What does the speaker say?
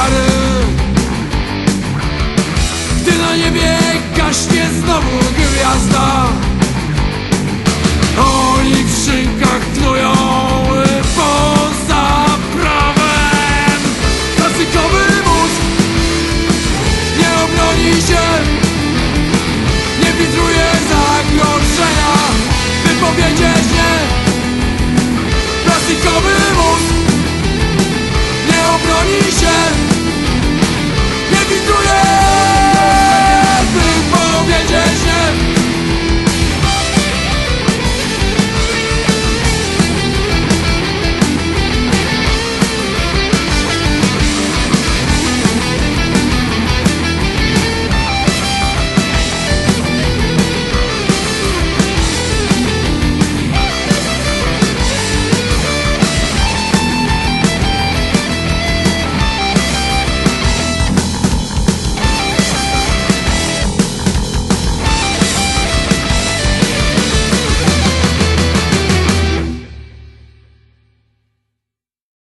wiary. Gdy na niebie gaśnie znowu gwiazda Oni w szynkach tnują poza prawem. Klasykowy mózg nie obroni się Nie filtruje zagrożenia. Wypowiedzie